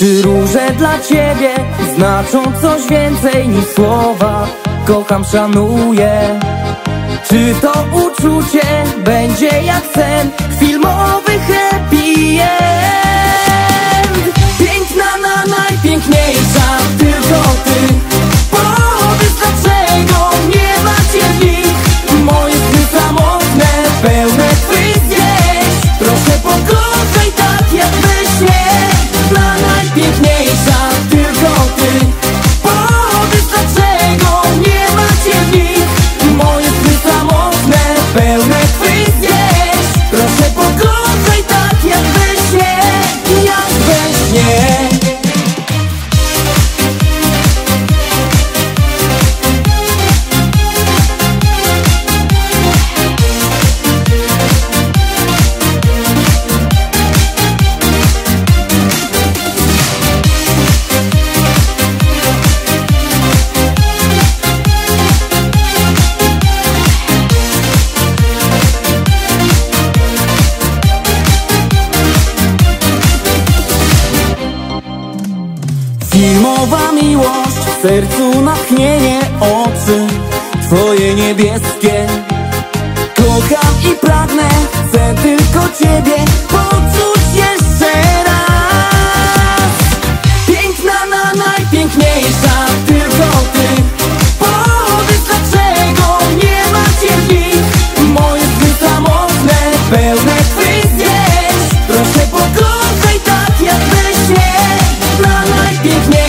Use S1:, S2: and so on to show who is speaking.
S1: Czy róże dla ciebie znaczą coś więcej niż słowa? Kocham, szanuję. Czy to uczucie będzie jak sen filmowy happy Filmowa miłość, w sercu natchnienie oczy Twoje niebieskie. Kocham i pragnę, chcę tylko Ciebie gives me